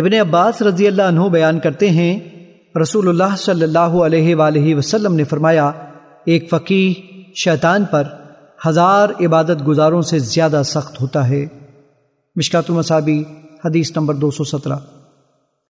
ابن عباس رضی اللہ عنہ بیان کرتے ہیں، رسول اللہ صلی اللہ علیہ وآلہ وسلم نے فرمایا، ایک فقی شیطان پر ہزار عبادت گزاروں سے زیادہ سخت ہوتا ہے۔ مشکات المصابی حدیث نمبر دو سو سترہ۔